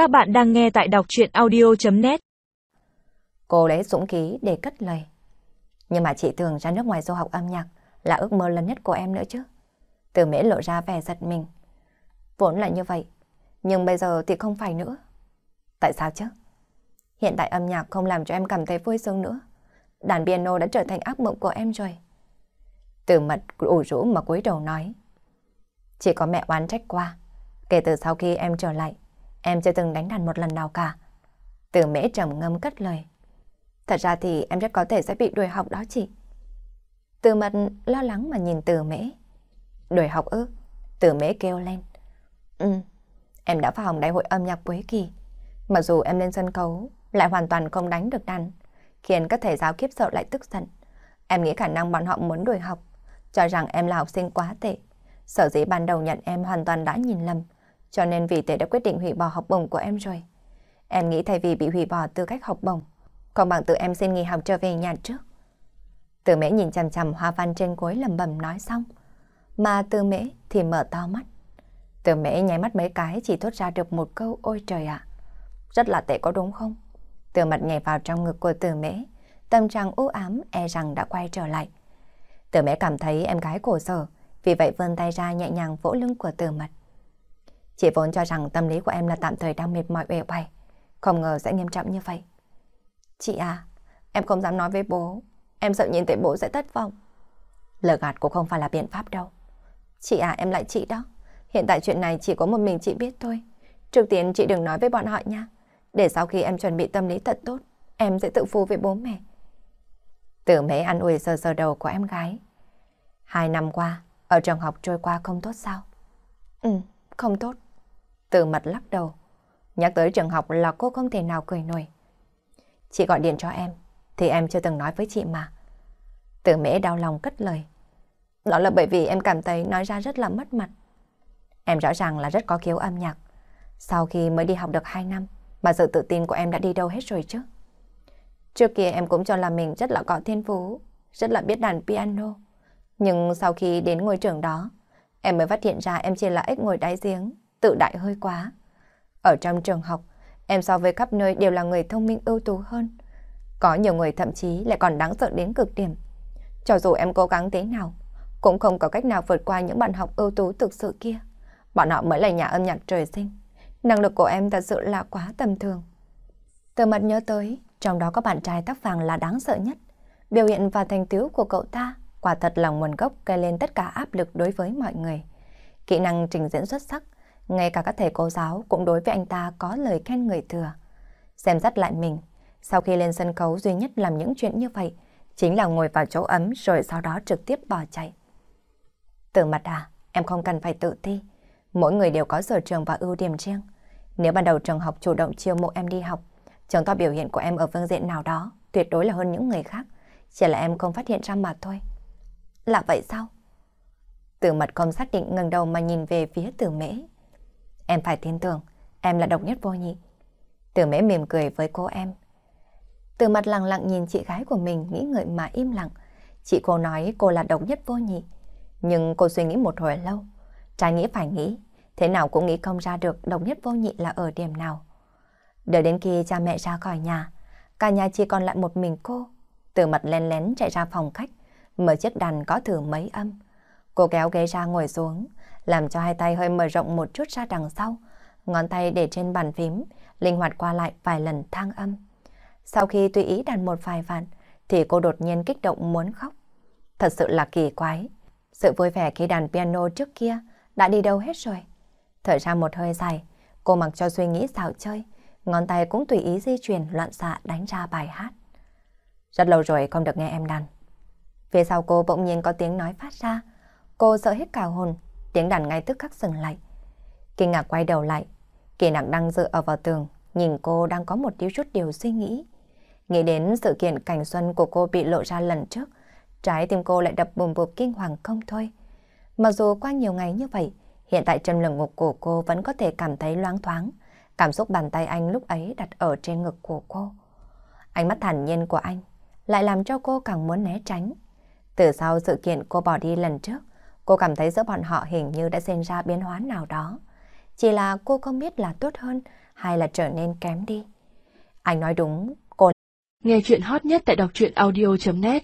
Các bạn đang nghe tại đọc chuyện audio.net Cô lấy dũng khí để cất lời. Nhưng mà chị tưởng ra nước ngoài du học âm nhạc là ước mơ lớn nhất của em nữa chứ. Từ mễ lộ ra vẻ giật mình. Vốn là như vậy, nhưng bây giờ thì không phải nữa. Tại sao chứ? Hiện tại âm nhạc không làm cho em cảm thấy vui sướng nữa. Đàn piano đã trở thành ác mộng của em rồi. Từ mật ủ rũ mà cúi đầu nói. Chỉ có mẹ oán trách qua. Kể từ sau khi em trở lại, em chưa từng đánh đàn một lần nào cả. Từ mễ trầm ngâm cất lời. Thật ra thì em rất có thể sẽ bị đuổi học đó chị. Từ mật lo lắng mà nhìn từ mễ. Đuổi học ư? Từ mễ kêu lên. Ừ, em đã vào hồng đại hội âm nhạc cuối kỳ. Mặc dù em lên sân khấu, lại hoàn toàn không đánh được đàn, khiến các thầy giáo kiếp sợ lại tức giận. Em nghĩ khả năng bọn họ muốn đuổi học, cho rằng em là học sinh quá tệ. Sở dĩ ban đầu nhận em hoàn toàn đã nhìn lầm, cho nên vì thế đã quyết định hủy bỏ học bổng của em rồi. Em nghĩ thay vì bị hủy bỏ tư cách học bổng, còn bằng tự em xin nghỉ học trở về nhà trước. Từ mễ nhìn chằm chằm hoa văn trên cuối lầm bầm nói xong. Mà từ mễ thì mở to mắt. Từ mễ nháy mắt mấy cái chỉ thốt ra được một câu ôi trời ạ. Rất là tệ có đúng không? Từ mặt nhảy vào trong ngực của từ mễ. Tâm trạng u ám e rằng đã quay trở lại. Từ mễ cảm thấy em gái cổ sở. Vì vậy vươn tay ra nhẹ nhàng vỗ lưng của từ mật. Chị vốn cho rằng tâm lý của em là tạm thời đang mệt mỏi uể oải. Không ngờ sẽ nghiêm trọng như vậy. Chị à, em không dám nói với bố. Em sợ nhìn thấy bố sẽ thất vọng. Lờ gạt cũng không phải là biện pháp đâu. Chị à, em lại chị đó. Hiện tại chuyện này chỉ có một mình chị biết thôi. Trước tiên chị đừng nói với bọn họ nha. Để sau khi em chuẩn bị tâm lý thật tốt, em sẽ tự phù với bố mẹ. Tử mế ăn ủi sờ sờ đầu của em gái. Hai năm qua, ở trường học trôi qua không tốt sao? Ừ, không tốt. Từ mặt lắc đầu. Nhắc tới trường học là cô không thể nào cười nổi. Chị gọi điện cho em, thì em chưa từng nói với chị mà. Từ mễ đau lòng cất lời. Đó là bởi vì em cảm thấy nói ra rất là mất mặt. Em rõ ràng là rất có khiếu âm nhạc. Sau khi mới đi học được 2 năm, mà sự tự tin của em đã đi đâu hết rồi chứ? Trước kia em cũng cho là mình rất là có thiên phú, rất là biết đàn piano. Nhưng sau khi đến ngôi trường đó, em mới phát hiện ra em chỉ là ếch ngồi đáy giếng, tự đại hơi quá. Ở trong trường học, em so với khắp nơi đều là người thông minh ưu tú hơn. Có nhiều người thậm chí lại còn đáng sợ đến cực điểm. Cho dù em cố gắng thế nào, cũng không có cách nào vượt qua những bạn học ưu tú thực sự kia. Bọn họ mới là nhà âm nhạc trời sinh. Năng lực của em thật sự là quá tầm thường. Từ mặt nhớ tới, trong đó có bạn trai tóc vàng là đáng sợ nhất. Biểu hiện và thành tựu của cậu ta quả thật là nguồn gốc gây lên tất cả áp lực đối với mọi người. Kỹ năng trình diễn xuất sắc, ngay cả các thầy cô giáo cũng đối với anh ta có lời khen người thừa. Xem dắt lại mình, sau khi lên sân khấu duy nhất làm những chuyện như vậy, chính là ngồi vào chỗ ấm rồi sau đó trực tiếp bỏ chạy. Từ mặt à, em không cần phải tự ti. Mỗi người đều có sở trường và ưu điểm riêng. Nếu ban đầu trường học chủ động chiêu mộ em đi học, chứng tỏ biểu hiện của em ở phương diện nào đó tuyệt đối là hơn những người khác. Chỉ là em không phát hiện ra mà thôi. Là vậy sao? Từ mật không xác định ngẩng đầu mà nhìn về phía từ mễ. Em phải tin tưởng, em là độc nhất vô nhị. Từ mễ mỉm cười với cô em. Từ mặt lặng lặng nhìn chị gái của mình nghĩ ngợi mà im lặng. Chị cô nói cô là độc nhất vô nhị. Nhưng cô suy nghĩ một hồi lâu. Trái nghĩ phải nghĩ, thế nào cũng nghĩ không ra được độc nhất vô nhị là ở điểm nào. Đợi đến khi cha mẹ ra khỏi nhà, cả nhà chỉ còn lại một mình cô. Từ mặt len lén chạy ra phòng khách, mở chiếc đàn có thử mấy âm. Cô kéo ghế ra ngồi xuống, làm cho hai tay hơi mở rộng một chút ra đằng sau. Ngón tay để trên bàn phím, linh hoạt qua lại vài lần thang âm. Sau khi tùy ý đàn một vài vạn, thì cô đột nhiên kích động muốn khóc. Thật sự là kỳ quái. Sự vui vẻ khi đàn piano trước kia đã đi đâu hết rồi. Thở ra một hơi dài, cô mặc cho suy nghĩ xạo chơi, ngón tay cũng tùy ý di chuyển loạn xạ đánh ra bài hát. Rất lâu rồi không được nghe em đàn. Phía sau cô bỗng nhiên có tiếng nói phát ra. Cô sợ hết cả hồn, tiếng đàn ngay tức khắc dừng lại. Kinh ngạc quay đầu lại, kỳ nặng đang dựa ở vào tường, nhìn cô đang có một điều chút điều suy nghĩ. Nghĩ đến sự kiện cảnh xuân của cô bị lộ ra lần trước, trái tim cô lại đập bùm bụp kinh hoàng không thôi. Mặc dù qua nhiều ngày như vậy, hiện tại trong lồng ngục của cô vẫn có thể cảm thấy loáng thoáng, cảm xúc bàn tay anh lúc ấy đặt ở trên ngực của cô. Ánh mắt thản nhiên của anh lại làm cho cô càng muốn né tránh. Từ sau sự kiện cô bỏ đi lần trước, Cô cảm thấy giữa bọn họ hình như đã sinh ra biến hóa nào đó. Chỉ là cô không biết là tốt hơn hay là trở nên kém đi. Anh nói đúng, cô... Nghe chuyện hot nhất tại đọc truyện audio.net